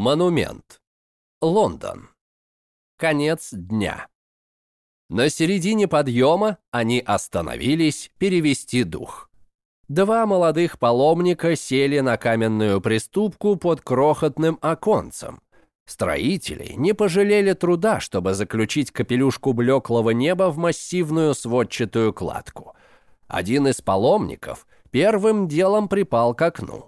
Монумент. Лондон. Конец дня. На середине подъема они остановились перевести дух. Два молодых паломника сели на каменную приступку под крохотным оконцем. Строители не пожалели труда, чтобы заключить капелюшку блеклого неба в массивную сводчатую кладку. Один из паломников первым делом припал к окну.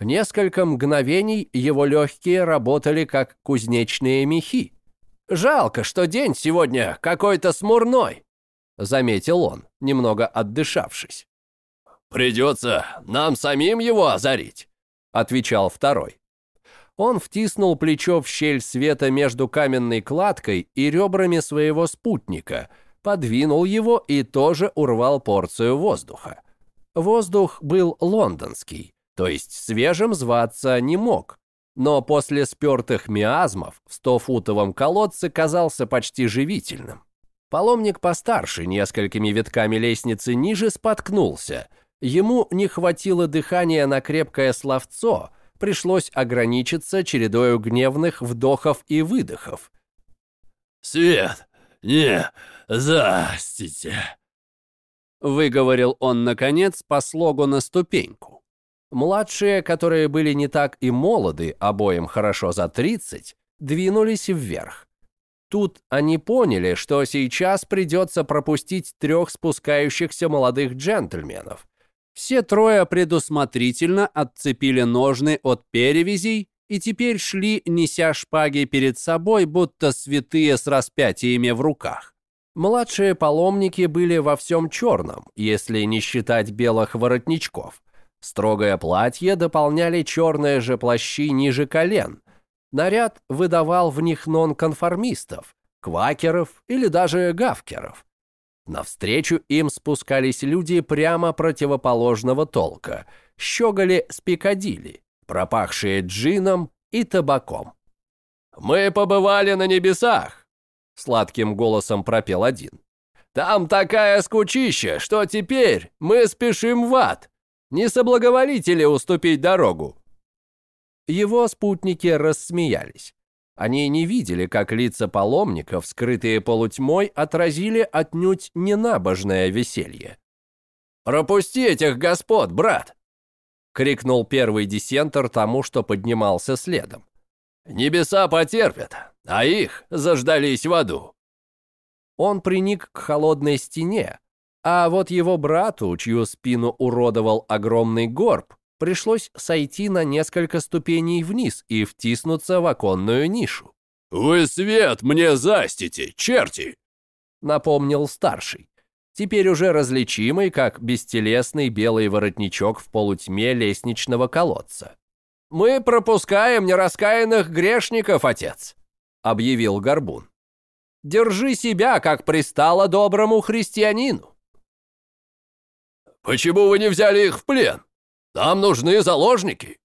Несколько мгновений его легкие работали как кузнечные мехи. «Жалко, что день сегодня какой-то смурной», — заметил он, немного отдышавшись. «Придется нам самим его озарить», — отвечал второй. Он втиснул плечо в щель света между каменной кладкой и ребрами своего спутника, подвинул его и тоже урвал порцию воздуха. Воздух был лондонский, то есть свежим зваться не мог, но после спертых миазмов в стофутовом колодце казался почти живительным. Паломник постарше несколькими витками лестницы ниже споткнулся. Ему не хватило дыхания на крепкое словцо, пришлось ограничиться чередою гневных вдохов и выдохов. «Свет, не застите!» Выговорил он, наконец, по слогу на ступеньку. Младшие, которые были не так и молоды, обоим хорошо за 30, двинулись вверх. Тут они поняли, что сейчас придется пропустить трех спускающихся молодых джентльменов, все трое предусмотрительно отцепили ножны от перевязей и теперь шли, неся шпаги перед собой, будто святые с распятиями в руках. Младшие паломники были во всем черном, если не считать белых воротничков. Строгое платье дополняли черные же плащи ниже колен. Наряд выдавал в них нонконформистов, квакеров или даже гавкеров. Навстречу им спускались люди прямо противоположного толка, щеголи с Пикадилли, пропахшие джином и табаком. «Мы побывали на небесах!» — сладким голосом пропел один. «Там такая скучища, что теперь мы спешим в ад. Не соблаговолите ли уступить дорогу?» Его спутники рассмеялись. Они не видели, как лица паломников, скрытые полутьмой, отразили отнюдь ненабожное веселье. «Пропусти этих господ, брат!» — крикнул первый десентор тому, что поднимался следом. «Небеса потерпят, а их заждались в аду». Он приник к холодной стене, а вот его брату, чью спину уродовал огромный горб, пришлось сойти на несколько ступеней вниз и втиснуться в оконную нишу. «Вы свет мне застите, черти!» напомнил старший, теперь уже различимый, как бестелесный белый воротничок в полутьме лестничного колодца. «Мы пропускаем нераскаянных грешников, отец», — объявил Горбун. «Держи себя, как пристало доброму христианину». «Почему вы не взяли их в плен?» Нам нужны заложники!»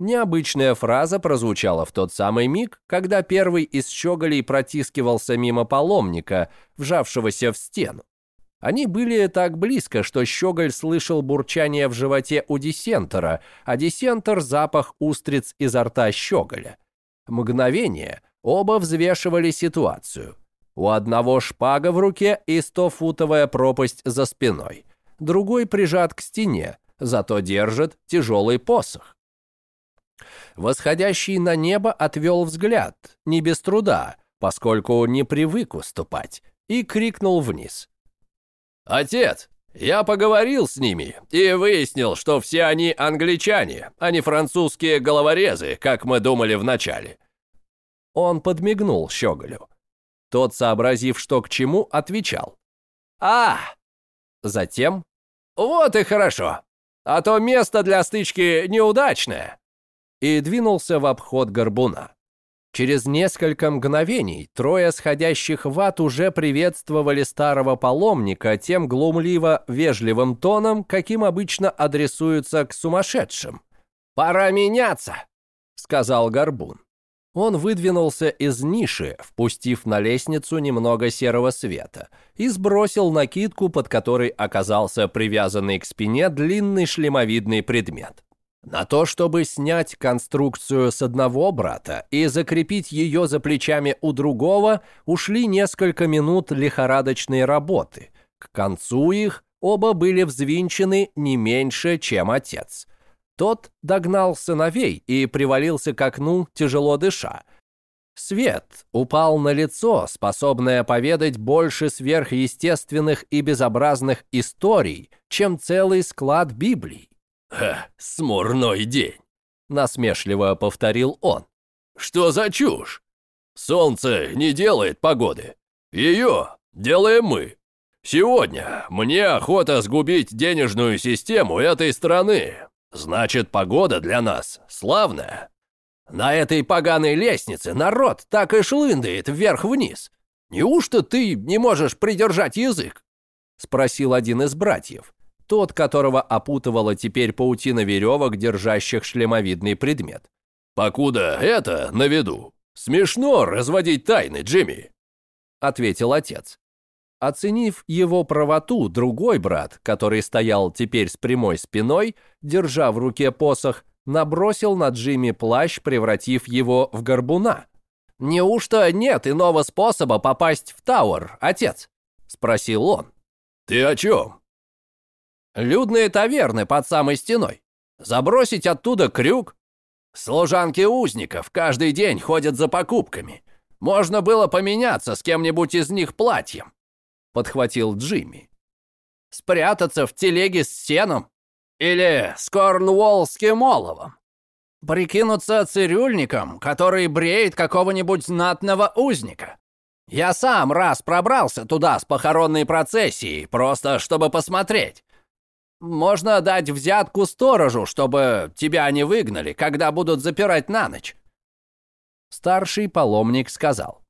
Необычная фраза прозвучала в тот самый миг, когда первый из щеголей протискивался мимо паломника, вжавшегося в стену. Они были так близко, что щеголь слышал бурчание в животе у десентора, а десентор — запах устриц изо рта щеголя. Мгновение оба взвешивали ситуацию. У одного шпага в руке и стофутовая пропасть за спиной. Другой прижат к стене, зато держит тяжелый посох. Восходящий на небо отвел взгляд, не без труда, поскольку не привык уступать, и крикнул вниз. «Отец, я поговорил с ними и выяснил, что все они англичане, а не французские головорезы, как мы думали вначале». Он подмигнул Щеголю. Тот, сообразив, что к чему, отвечал. «А!» Затем «Вот и хорошо а то место для стычки неудачное!» И двинулся в обход горбуна. Через несколько мгновений трое сходящих в ад уже приветствовали старого паломника тем глумливо-вежливым тоном, каким обычно адресуются к сумасшедшим. «Пора меняться!» — сказал горбун. Он выдвинулся из ниши, впустив на лестницу немного серого света, и сбросил накидку, под которой оказался привязанный к спине длинный шлемовидный предмет. На то, чтобы снять конструкцию с одного брата и закрепить ее за плечами у другого, ушли несколько минут лихорадочной работы. К концу их оба были взвинчены не меньше, чем отец. Тот догнал сыновей и привалился к окну, тяжело дыша. Свет упал на лицо, способное поведать больше сверхъестественных и безобразных историй, чем целый склад Библий. «Ха, смурной день», — насмешливо повторил он. «Что за чушь? Солнце не делает погоды. Ее делаем мы. Сегодня мне охота сгубить денежную систему этой страны. Значит, погода для нас славная». На этой поганой лестнице народ так и шлындает вверх-вниз. Неужто ты не можешь придержать язык?» — спросил один из братьев тот, которого опутывала теперь паутина веревок, держащих шлемовидный предмет. «Покуда это на виду, смешно разводить тайны, Джимми», — ответил отец. Оценив его правоту, другой брат, который стоял теперь с прямой спиной, держа в руке посох, набросил на Джимми плащ, превратив его в горбуна. «Неужто нет иного способа попасть в Тауэр, отец?» — спросил он. «Ты о чем?» Людные таверны под самой стеной. Забросить оттуда крюк. Служанки узников каждый день ходят за покупками. Можно было поменяться с кем-нибудь из них платьем», — подхватил Джимми. «Спрятаться в телеге с сеном? Или с корнуоллским оловом? Прикинуться цирюльником, который бреет какого-нибудь знатного узника? Я сам раз пробрался туда с похоронной процессией, просто чтобы посмотреть. Можно дать взятку сторожу, чтобы тебя не выгнали, когда будут запирать на ночь. Старший паломник сказал.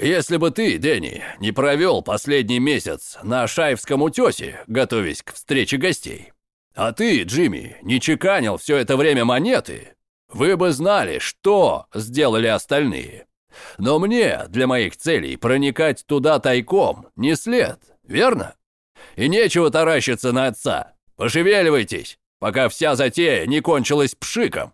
«Если бы ты, Дэнни, не провел последний месяц на Шаевском утесе, готовясь к встрече гостей, а ты, Джимми, не чеканил все это время монеты, вы бы знали, что сделали остальные. Но мне, для моих целей, проникать туда тайком не след, верно?» И нечего таращиться на отца. Пошевеливайтесь, пока вся затея не кончилась пшиком.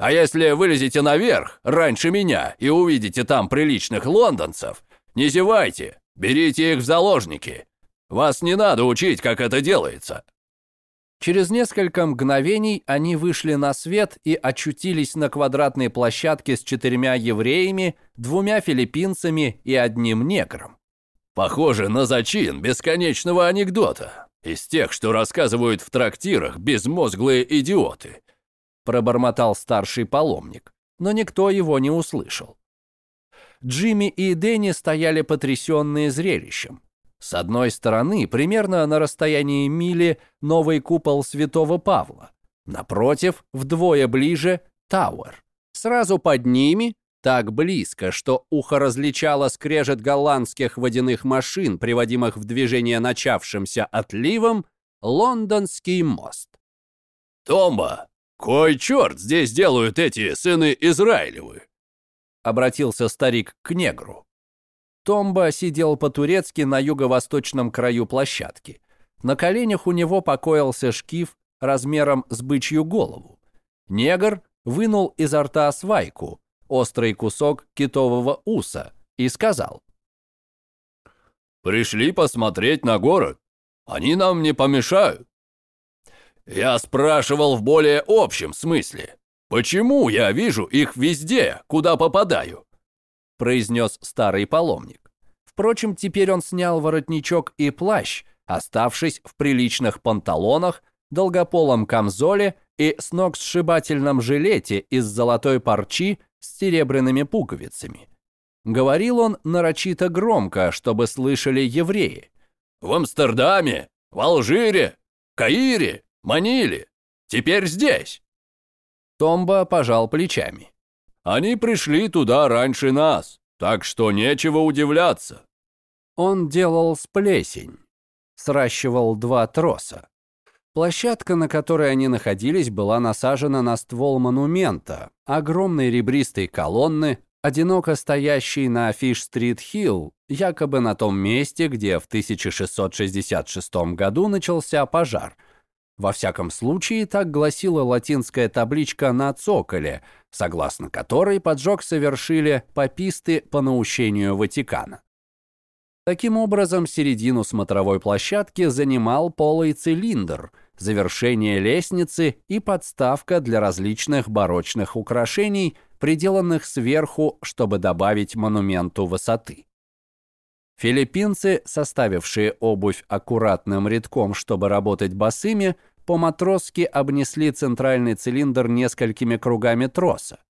А если вылезете наверх раньше меня и увидите там приличных лондонцев, не зевайте, берите их в заложники. Вас не надо учить, как это делается». Через несколько мгновений они вышли на свет и очутились на квадратной площадке с четырьмя евреями, двумя филиппинцами и одним негром. Похоже на зачин бесконечного анекдота. Из тех, что рассказывают в трактирах безмозглые идиоты. Пробормотал старший паломник, но никто его не услышал. Джимми и Дэнни стояли потрясенные зрелищем. С одной стороны, примерно на расстоянии мили, новый купол Святого Павла. Напротив, вдвое ближе, Тауэр. Сразу под ними так близко, что ухо различало скрежет голландских водяных машин, приводимых в движение начавшимся отливом, лондонский мост. «Томба, кой черт здесь делают эти сыны Израилевы?» Обратился старик к негру. Томба сидел по-турецки на юго-восточном краю площадки. На коленях у него покоился шкив размером с бычью голову. Негр вынул изо рта свайку, острый кусок китового уса и сказал. «Пришли посмотреть на город. Они нам не помешают». «Я спрашивал в более общем смысле. Почему я вижу их везде, куда попадаю?» произнес старый паломник. Впрочем, теперь он снял воротничок и плащ, оставшись в приличных панталонах, долгополом камзоле и сногсшибательном жилете из золотой парчи с серебряными пуговицами. Говорил он нарочито громко, чтобы слышали евреи. «В Амстердаме, в Алжире, Каире, Маниле, теперь здесь». Томба пожал плечами. «Они пришли туда раньше нас, так что нечего удивляться». Он делал сплесень, сращивал два троса. Площадка, на которой они находились, была насажена на ствол монумента, огромной ребристой колонны, одиноко стоящей на Фиш-стрит-хилл, якобы на том месте, где в 1666 году начался пожар. Во всяком случае, так гласила латинская табличка на цоколе, согласно которой поджог совершили паписты по наущению Ватикана. Таким образом, середину смотровой площадки занимал полый цилиндр, завершение лестницы и подставка для различных барочных украшений, приделанных сверху, чтобы добавить монументу высоты. Филиппинцы, составившие обувь аккуратным рядком, чтобы работать босыми, по-матросски обнесли центральный цилиндр несколькими кругами троса.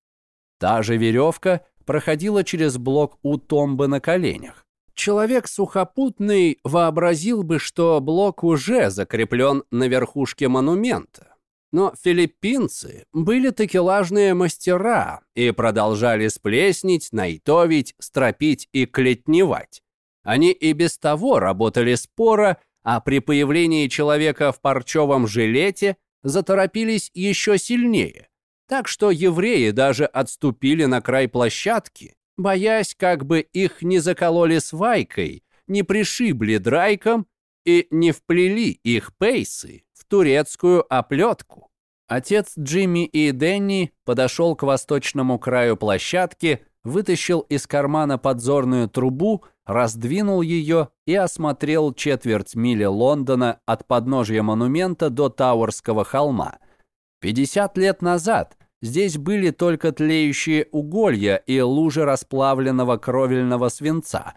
Та же веревка проходила через блок у томбы на коленях. Человек сухопутный вообразил бы, что блок уже закреплен на верхушке монумента. Но филиппинцы были такелажные мастера и продолжали сплеснить, найтовить, стропить и клетневать. Они и без того работали споро, а при появлении человека в парчевом жилете заторопились еще сильнее. Так что евреи даже отступили на край площадки, боясь, как бы их не закололи свайкой, не пришибли драйком и не вплели их пейсы в турецкую оплетку. Отец Джимми и Дэнни подошел к восточному краю площадки, вытащил из кармана подзорную трубу раздвинул ее и осмотрел четверть мили Лондона от подножья монумента до Тауэрского холма. 50 лет назад здесь были только тлеющие уголья и лужи расплавленного кровельного свинца.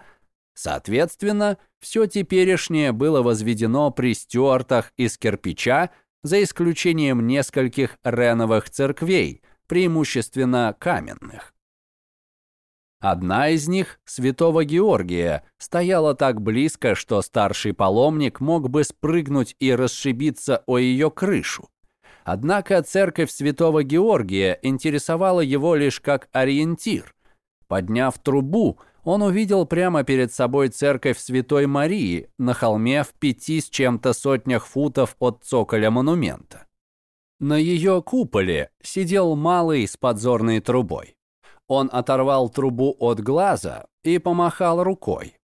Соответственно, все теперешнее было возведено при стюартах из кирпича, за исключением нескольких реновых церквей, преимущественно каменных. Одна из них, святого Георгия, стояла так близко, что старший паломник мог бы спрыгнуть и расшибиться о ее крышу. Однако церковь святого Георгия интересовала его лишь как ориентир. Подняв трубу, он увидел прямо перед собой церковь Святой Марии на холме в пяти с чем-то сотнях футов от цоколя монумента. На ее куполе сидел малый с подзорной трубой. Он оторвал трубу от глаза и помахал рукой.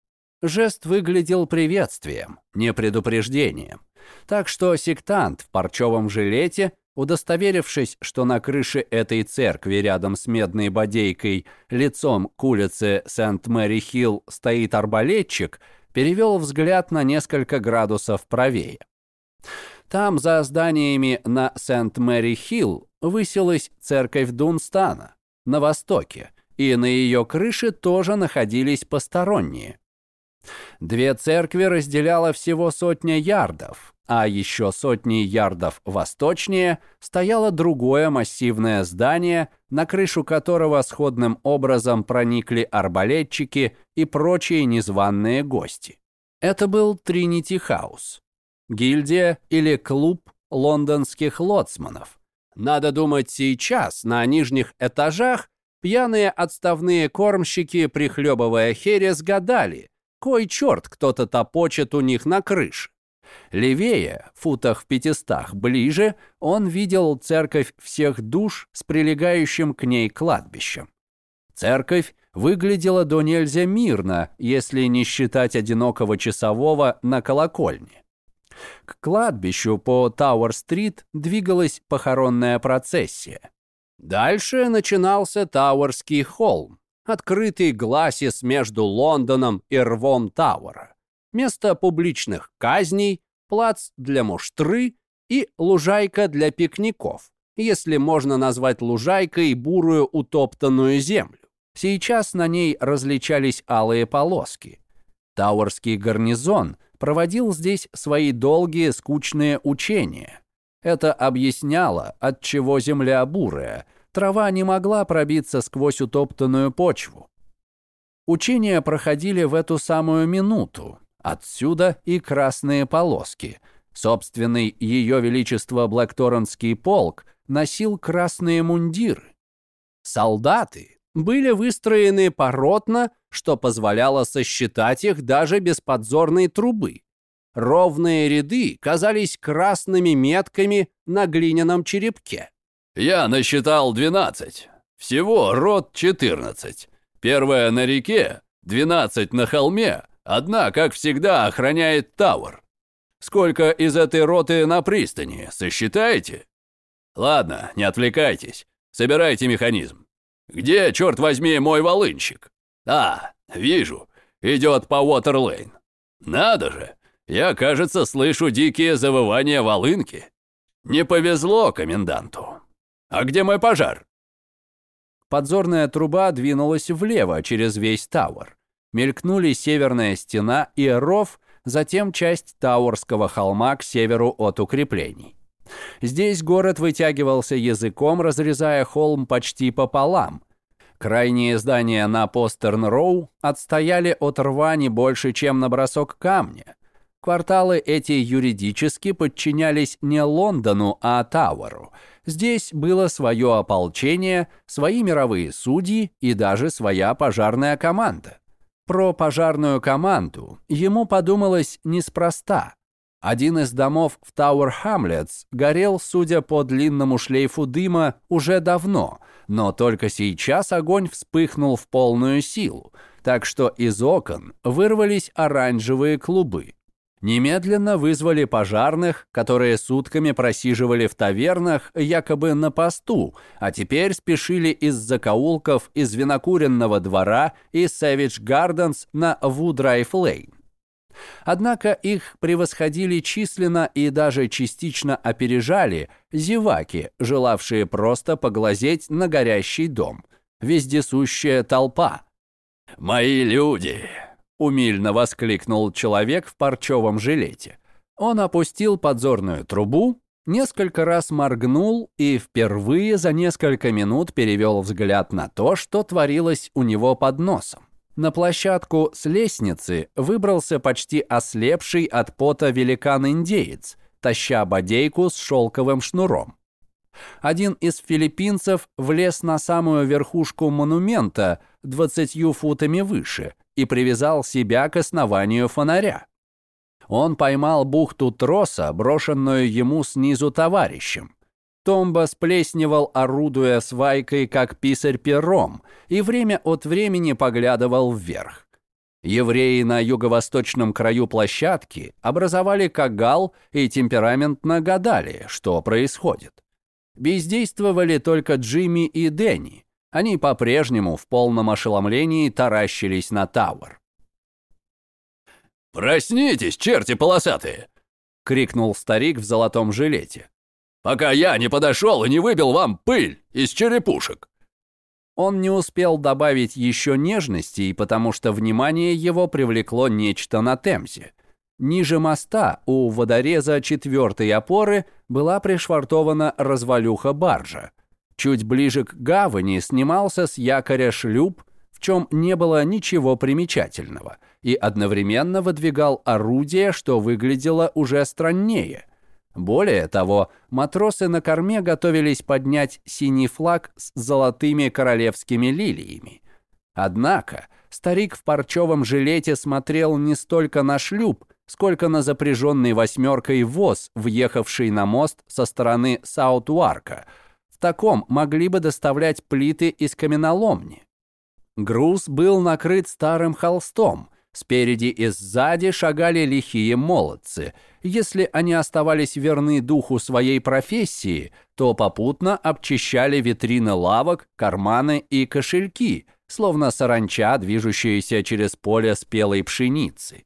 Жест выглядел приветствием, не предупреждением. Так что сектант в парчевом жилете, удостоверившись, что на крыше этой церкви рядом с медной бодейкой лицом к улице Сент-Мэри-Хилл стоит арбалетчик, перевел взгляд на несколько градусов правее. Там, за зданиями на Сент-Мэри-Хилл, высилась церковь Дунстана, на востоке, и на ее крыше тоже находились посторонние. Две церкви разделяло всего сотня ярдов, а еще сотни ярдов восточнее стояло другое массивное здание, на крышу которого сходным образом проникли арбалетчики и прочие незваные гости. Это был Тринити Хаус, гильдия или клуб лондонских лоцманов, надо думать, сейчас на нижних этажах пьяные отставные кормщики, прихлебывая херес, гадали, кой черт кто-то топочет у них на крыше. Левее, футах в пятистах ближе, он видел церковь всех душ с прилегающим к ней кладбищем. Церковь выглядела до нельзя мирно, если не считать одинокого часового на колокольне. К кладбищу по Тауэр-стрит двигалась похоронная процессия. Дальше начинался Тауэрский холм, открытый гласис между Лондоном и рвом Тауэра. Место публичных казней, плац для муштры и лужайка для пикников, если можно назвать лужайкой бурую утоптанную землю. Сейчас на ней различались алые полоски. Тауэрский гарнизон – проводил здесь свои долгие скучные учения. Это объясняло, от чего земля бурая, трава не могла пробиться сквозь утоптанную почву. Учения проходили в эту самую минуту. Отсюда и красные полоски. Собственный Ее Величество Блэкторнский полк носил красные мундиры. Солдаты были выстроены поротно, что позволяло сосчитать их даже без подзорной трубы. Ровные ряды казались красными метками на глиняном черепке. «Я насчитал 12. Всего рот 14. Первая на реке, 12 на холме, одна, как всегда, охраняет Тауэр. Сколько из этой роты на пристани, сосчитаете? Ладно, не отвлекайтесь. Собирайте механизм. Где, черт возьми, мой волынщик? А, вижу, идет по Уотерлейн. Надо же, я, кажется, слышу дикие завывания волынки. Не повезло коменданту. А где мой пожар? Подзорная труба двинулась влево через весь Тауэр. Мелькнули северная стена и ров, затем часть Тауэрского холма к северу от укреплений. Здесь город вытягивался языком, разрезая холм почти пополам. Крайние здания на Постерн-Роу отстояли от рва не больше, чем на бросок камня. Кварталы эти юридически подчинялись не Лондону, а Тауэру. Здесь было свое ополчение, свои мировые судьи и даже своя пожарная команда. Про пожарную команду ему подумалось неспроста. Один из домов в Тауэр Хамлетс горел, судя по длинному шлейфу дыма, уже давно, но только сейчас огонь вспыхнул в полную силу, так что из окон вырвались оранжевые клубы. Немедленно вызвали пожарных, которые сутками просиживали в тавернах якобы на посту, а теперь спешили из закоулков из винокуренного двора и Savage Gardens на Вудрайф Лейн. Однако их превосходили численно и даже частично опережали зеваки, желавшие просто поглазеть на горящий дом. Вездесущая толпа. «Мои люди!» умильно воскликнул человек в парчевом жилете. Он опустил подзорную трубу, несколько раз моргнул и впервые за несколько минут перевел взгляд на то, что творилось у него под носом. На площадку с лестницы выбрался почти ослепший от пота великан-индеец, таща бодейку с шелковым шнуром. Один из филиппинцев влез на самую верхушку монумента двадцатью футами выше и привязал себя к основанию фонаря. Он поймал бухту троса, брошенную ему снизу товарищем. Томба сплесневал, орудуя свайкой, как писарь пером, и время от времени поглядывал вверх. Евреи на юго-восточном краю площадки образовали кагал и темпераментно гадали, что происходит. Бездействовали только Джимми и Дэнни, они по-прежнему в полном ошеломлении таращились на Тауэр. «Проснитесь, черти полосатые!» — крикнул старик в золотом жилете. «Пока я не подошел и не выбил вам пыль из черепушек!» Он не успел добавить еще нежности, потому что внимание его привлекло нечто на Темзе. Ниже моста у водореза четвертой опоры была пришвартована развалюха баржа. Чуть ближе к гавани снимался с якоря шлюп, в чем не было ничего примечательного, и одновременно выдвигал орудие, что выглядело уже страннее. Более того, матросы на корме готовились поднять синий флаг с золотыми королевскими лилиями. Однако старик в парчевом жилете смотрел не столько на шлюп, сколько на запряженный восьмеркой воз, въехавший на мост со стороны Саут-Уарка – таком могли бы доставлять плиты из каменоломни. Груз был накрыт старым холстом. Спереди и сзади шагали лихие молодцы. Если они оставались верны духу своей профессии, то попутно обчищали витрины лавок, карманы и кошельки, словно саранча, движущаяся через поле спелой пшеницы.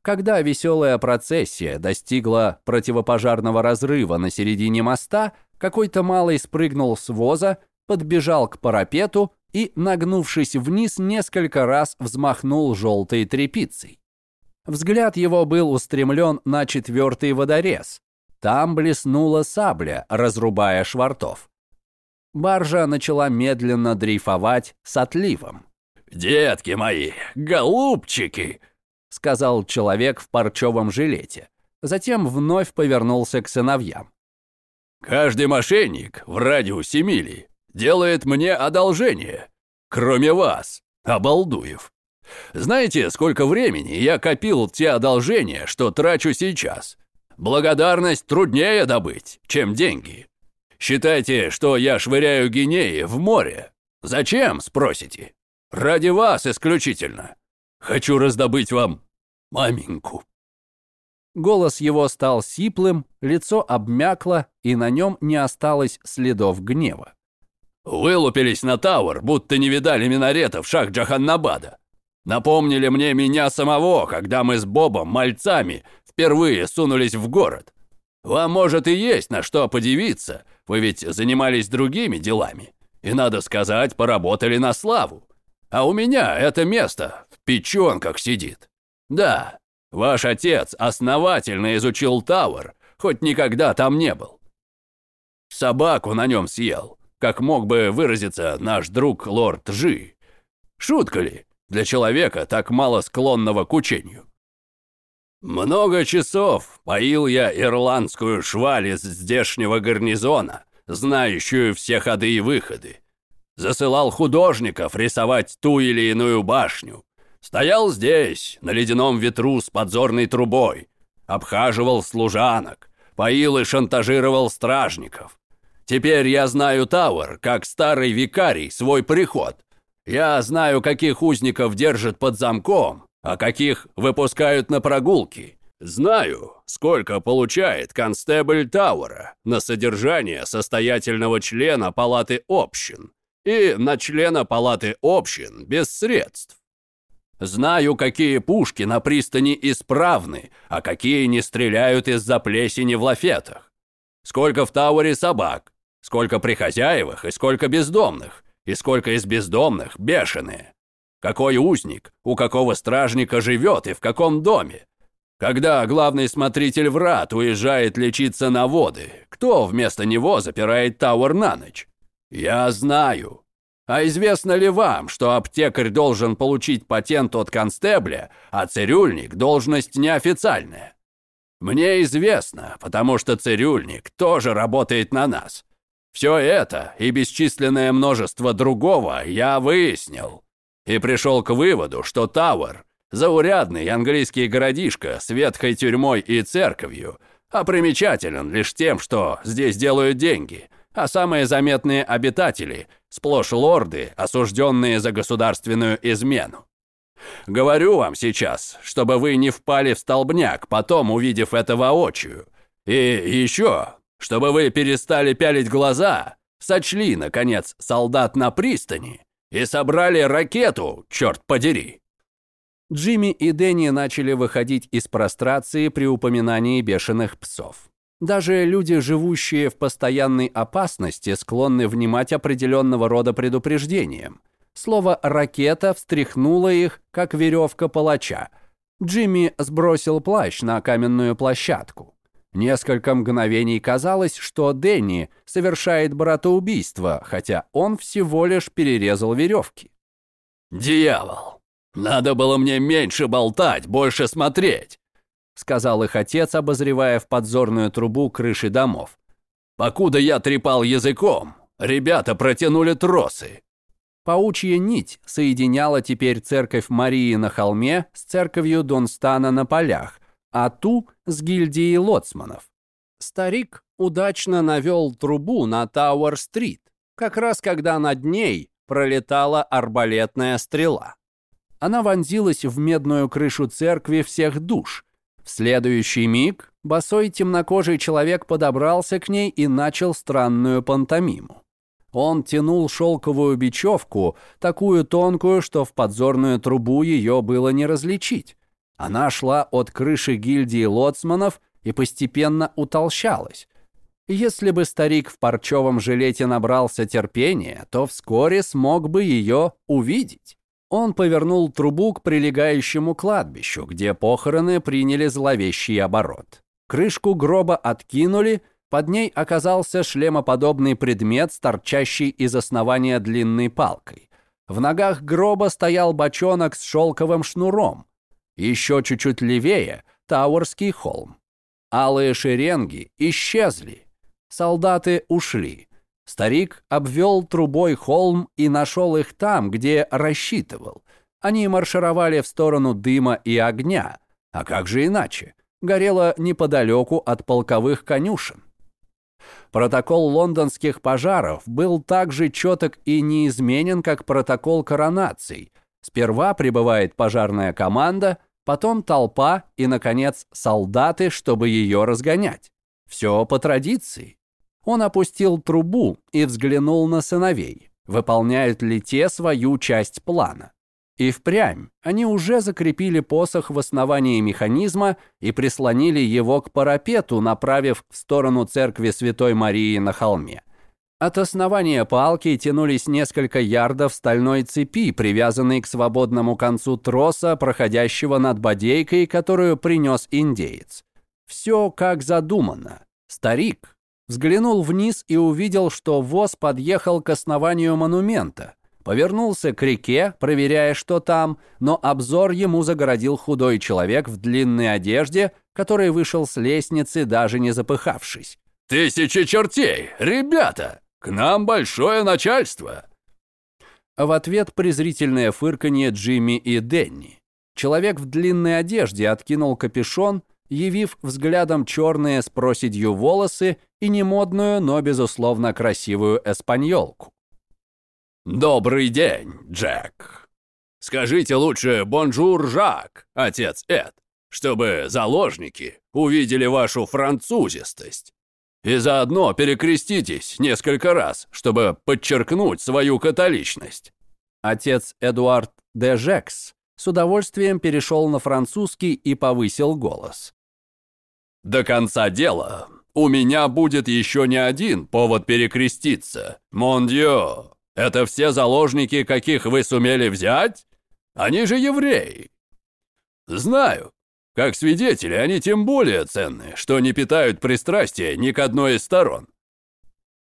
Когда веселая процессия достигла противопожарного разрыва на середине моста, какой-то малый спрыгнул с воза, подбежал к парапету и, нагнувшись вниз, несколько раз взмахнул желтой тряпицей. Взгляд его был устремлен на четвертый водорез. Там блеснула сабля, разрубая швартов. Баржа начала медленно дрейфовать с отливом. «Детки мои, голубчики!» — сказал человек в парчевом жилете. Затем вновь повернулся к сыновьям. Каждый мошенник в радиусе мили делает мне одолжение, кроме вас, обалдуев. Знаете, сколько времени я копил те одолжения, что трачу сейчас? Благодарность труднее добыть, чем деньги. Считайте, что я швыряю гинеи в море. Зачем, спросите? Ради вас исключительно. Хочу раздобыть вам маменьку. Голос его стал сиплым, лицо обмякло, и на нем не осталось следов гнева. «Вылупились на Тауэр, будто не видали минаретов шах Джаханнабада. Напомнили мне меня самого, когда мы с Бобом, мальцами, впервые сунулись в город. Вам, может, и есть на что подивиться, вы ведь занимались другими делами. И, надо сказать, поработали на славу. А у меня это место в печенках сидит. Да, ваш отец основательно изучил Тауэр, хоть никогда там не был. Собаку на нем съел, как мог бы выразиться наш друг лорд Жи. Шутка ли для человека, так мало склонного к учению? Много часов поил я ирландскую шваль из здешнего гарнизона, знающую все ходы и выходы. Засылал художников рисовать ту или иную башню. Стоял здесь, на ледяном ветру с подзорной трубой. Обхаживал служанок, поил и шантажировал стражников. Теперь я знаю Тауэр, как старый викарий, свой приход. Я знаю, каких узников держат под замком, а каких выпускают на прогулки. Знаю, сколько получает констебль Тауэра на содержание состоятельного члена палаты общин и на члена палаты общин без средств. Знаю, какие пушки на пристани исправны, а какие не стреляют из-за плесени в лафетах. Сколько в Тауэре собак, сколько при хозяевах и сколько бездомных, и сколько из бездомных бешеные. Какой узник, у какого стражника живет и в каком доме, когда главный смотритель врат уезжает лечиться на воды, кто вместо него запирает Тауэр на ночь? Я знаю. А известно ли вам, что аптекарь должен получить патент от констебля, а цирюльник – должность неофициальная? Мне известно, потому что цирюльник тоже работает на нас. Все это и бесчисленное множество другого я выяснил. И пришел к выводу, что Тауэр Заурядный английский городишко с ветхой тюрьмой и церковью, а примечателен лишь тем, что здесь делают деньги, а самые заметные обитатели – сплошь лорды, осужденные за государственную измену. Говорю вам сейчас, чтобы вы не впали в столбняк, потом увидев это воочию. И еще, чтобы вы перестали пялить глаза, сочли, наконец, солдат на пристани и собрали ракету, черт подери. Джимми и Дэнни начали выходить из прострации при упоминании бешеных псов. Даже люди, живущие в постоянной опасности, склонны внимать определенного рода предупреждениям. Слово «ракета» встряхнуло их, как веревка палача. Джимми сбросил плащ на каменную площадку. Несколько мгновений казалось, что Дэнни совершает братоубийство, хотя он всего лишь перерезал веревки. «Дьявол!» «Надо было мне меньше болтать, больше смотреть», сказал их отец, обозревая в подзорную трубу крыши домов. «Покуда я трепал языком, ребята протянули тросы». Паучья нить соединяла теперь церковь Марии на холме с церковью Донстана на полях, а ту с гильдией лоцманов. Старик удачно навел трубу на Тауэр-стрит, как раз когда над ней пролетала арбалетная стрела. Она вонзилась в медную крышу церкви всех душ. В следующий миг босой темнокожий человек подобрался к ней и начал странную пантомиму. Он тянул шелковую бечевку, такую тонкую, что в подзорную трубу ее было не различить. Она шла от крыши гильдии лоцманов и постепенно утолщалась. Если бы старик в парчевом жилете набрался терпения, то вскоре смог бы ее увидеть. Он повернул трубу к прилегающему кладбищу, где похороны приняли зловещий оборот. Крышку гроба откинули, под ней оказался шлемоподобный предмет, торчащий из основания длинной палкой. В ногах гроба стоял бочонок с шелковым шнуром. Еще чуть-чуть левее — Тауэрский холм. Алые шеренги исчезли. Солдаты ушли. Старик обвел трубой холм и нашел их там, где рассчитывал. Они маршировали в сторону дыма и огня. А как же иначе? Горело неподалеку от полковых конюшен. Протокол лондонских пожаров был так же четок и неизменен, как протокол коронаций. Сперва прибывает пожарная команда, потом толпа и, наконец, солдаты, чтобы ее разгонять. Все по традиции. Он опустил трубу и взглянул на сыновей, выполняют ли те свою часть плана. И впрямь они уже закрепили посох в основании механизма и прислонили его к парапету, направив в сторону церкви Святой Марии на холме. От основания палки тянулись несколько ярдов стальной цепи, привязанной к свободному концу троса, проходящего над бодейкой, которую принес индеец. Все как задумано. Старик взглянул вниз и увидел, что воз подъехал к основанию монумента. Повернулся к реке, проверяя, что там, но обзор ему загородил худой человек в длинной одежде, который вышел с лестницы, даже не запыхавшись. «Тысячи чертей! Ребята!» К нам большое начальство!» В ответ презрительное фырканье Джимми и Денни. Человек в длинной одежде откинул капюшон, явив взглядам черные с проседью волосы и немодную, но, безусловно, красивую эспаньолку. «Добрый день, Джек. Скажите лучше «бонжур, Жак», отец Эд, чтобы заложники увидели вашу французистость и заодно перекреститесь несколько раз, чтобы подчеркнуть свою католичность». Отец Эдуард де Жекс с удовольствием перешел на французский и повысил голос. «До конца дела у меня будет еще не один повод перекреститься. Мондио, это все заложники, каких вы сумели взять? Они же евреи». «Знаю, как свидетели, они тем более ценны, что не питают пристрастия ни к одной из сторон.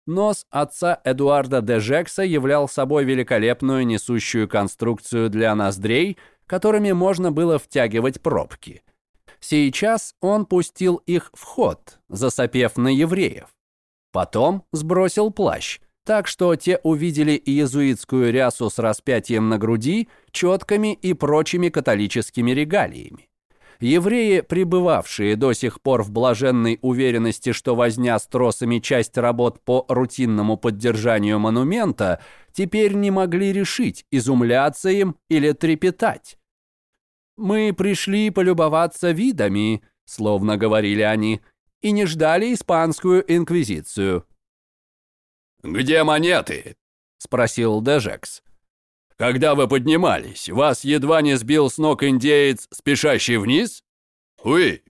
Нос отца Эдуарда де Жекса являл собой великолепную несущую конструкцию для ноздрей, которыми можно было втягивать пробки. Сейчас он пустил их в ход, засопев на евреев. Потом сбросил плащ, так что те увидели иезуитскую рясу с распятием на груди, четками и прочими католическими регалиями. Евреи, пребывавшие до сих пор в блаженной уверенности, что возня с тросами часть работ по рутинному поддержанию монумента, теперь не могли решить, изумляться им или трепетать. «Мы пришли полюбоваться видами», — словно говорили они, «и не ждали испанскую инквизицию». «Где монеты?» — спросил Дежекс. Когда вы поднимались, вас едва не сбил с ног индеец, спешащий вниз? Уи.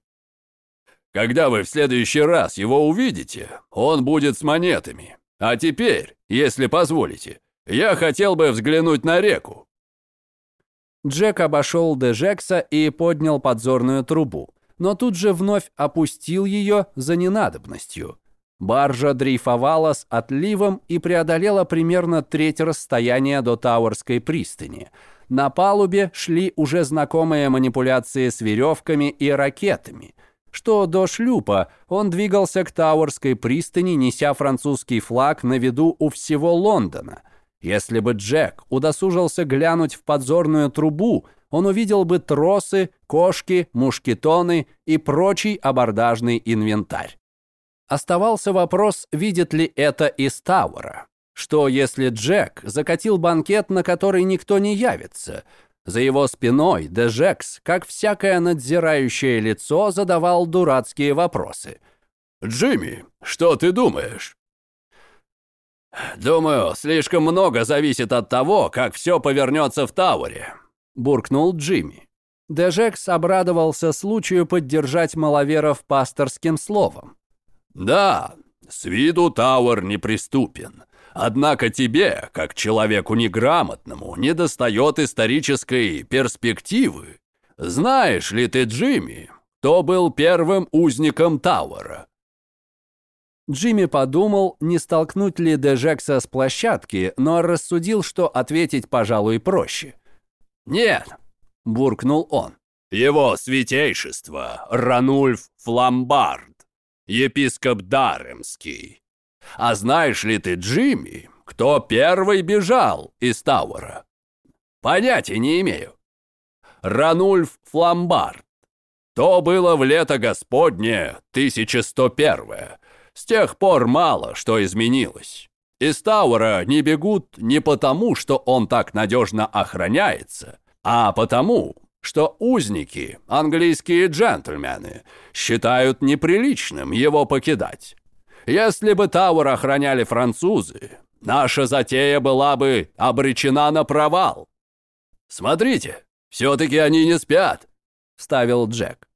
Когда вы в следующий раз его увидите, он будет с монетами. А теперь, если позволите, я хотел бы взглянуть на реку». Джек обошел Дежекса и поднял подзорную трубу, но тут же вновь опустил ее за ненадобностью. Баржа дрейфовала с отливом и преодолела примерно треть расстояния до Тауэрской пристани. На палубе шли уже знакомые манипуляции с веревками и ракетами. Что до шлюпа, он двигался к Тауэрской пристани, неся французский флаг на виду у всего Лондона. Если бы Джек удосужился глянуть в подзорную трубу, он увидел бы тросы, кошки, мушкетоны и прочий абордажный инвентарь. Оставался вопрос, видит ли это из Тауэра. Что если Джек закатил банкет, на который никто не явится? За его спиной Дежекс, как всякое надзирающее лицо, задавал дурацкие вопросы. «Джимми, что ты думаешь?» «Думаю, слишком много зависит от того, как все повернется в Тауэре», — буркнул Джимми. Дежекс обрадовался случаю поддержать маловеров пасторским словом. «Да, с виду Тауэр неприступен. Однако тебе, как человеку неграмотному, недостает исторической перспективы. Знаешь ли ты, Джимми, кто был первым узником Тауэра?» Джимми подумал, не столкнуть ли Дежекса с площадки, но рассудил, что ответить, пожалуй, проще. «Нет», — буркнул он, — «его святейшество Ранульф Фламбард епископ Даремский. А знаешь ли ты, Джимми, кто первый бежал из Тауэра? Понятия не имею. Ранульф Фламбард. То было в лето Господне 1101 С тех пор мало что изменилось. Из Тауэра не бегут не потому, что он так надежно охраняется, а потому, что узники, английские джентльмены, считают неприличным его покидать. Если бы Тауэр охраняли французы, наша затея была бы обречена на провал. Смотрите, все-таки они не спят, вставил Джек.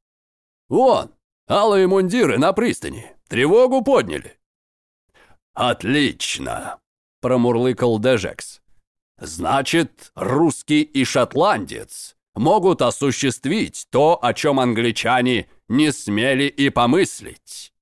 Вон, алые мундиры на пристани, тревогу подняли. Отлично, промурлыкал Дежекс. Значит, русский и шотландец могут осуществить то, о чем англичане не смели и помыслить.